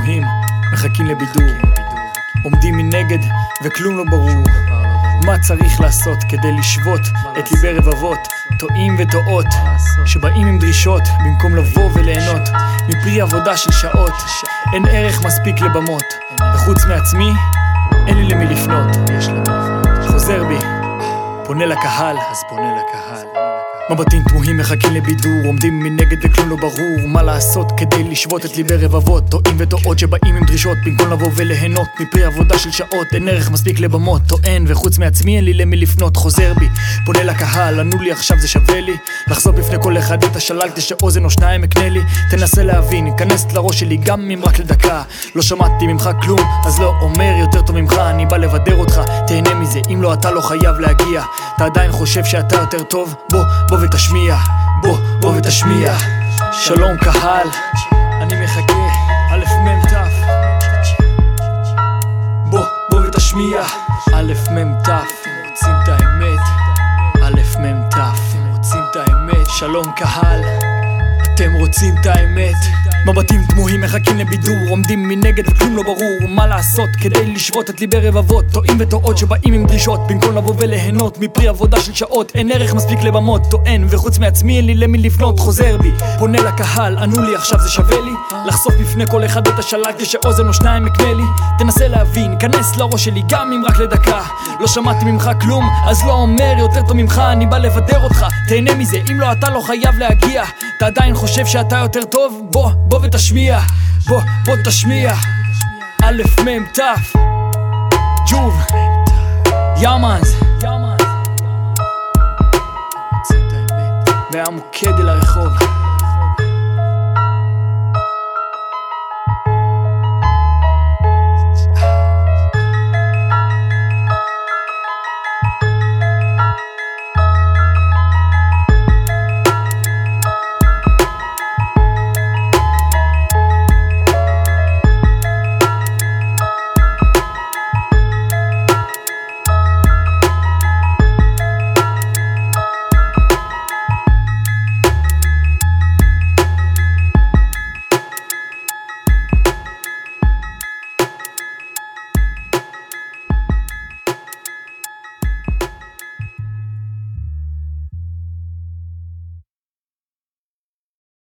תמוהים, מחכים לבידור. עומדים מנגד וכלום לא ברור. מה צריך לעשות כדי לשבות את ליבי רבבות, טועים וטועות, שבאים עם דרישות במקום לבוא וליהנות מפרי עבודה של שעות. אין ערך מספיק לבמות, וחוץ מעצמי, אין לי למי לפנות. חוזר בי, פונה לקהל, אז פונה לקהל. מבטים תמוהים מחכים לבידור עומדים מנגד וכלום לא ברור. מה לעשות כדי לשבות את ליבי רבבות? טועים וטועות שבאים עם דרישות. במקום לבוא וליהנות מפרי עבודה של שעות אין ערך מספיק לבמות. טוען וחוץ מעצמי אין לי למי לפנות. חוזר בי פונה לקהל ענו לי עכשיו זה שווה לי. לחשוף בפני כל אחד את השלל כדי שאוזן או שניים אקנה לי. תנסה להבין כנס לראש שלי גם אם רק לדקה. לא שמעתי ממך כלום אז לא אומר יותר טוב ממך אני בא לבדר אותך. תהנה מזה אם לא אתה לא חייב להגיע. אתה עדיין חושב שאתה יותר טוב? בוא בוא ותשמיע בוא בוא ותשמיע. שלום קהל אני מחכה א' מ' ת' בוא בוא ותשמיע א' מ' ת' רוצים את האמת א' מ' ת' רוצים את האמת שלום קהל אתם רוצים את האמת מבטים תמוהים מחכים לבידור עומדים מנגד וכלום לא ברור. מה לעשות? כדי לשבות את ליבי רבבות. טועים וטועות שבאים עם דרישות. במקום לבוא וליהנות מפרי עבודה של שעות אין ערך מספיק לבמות. טוען וחוץ מעצמי אין לי למי לפנות חוזר בי. פונה לקהל ענו לי עכשיו זה שווה לי. לחשוף בפני כל אחד את השלל כדי שאוזן או שניים יקנה לי. תנסה להבין כנס לראש שלי גם אם רק לדקה. לא שמעתי ממך כלום אז לא אומר יותר טוב ממך אני בא לבדר אותך. תהנה מזה אם לא אתה לא חייב להגיע אתה עדיין חושב שאתה יותר טוב? בוא בוא ותשמיע. בוא בוא תשמיע. א' מ' ת' ג'וב. יאמאנס מהמוקד אל הרחוב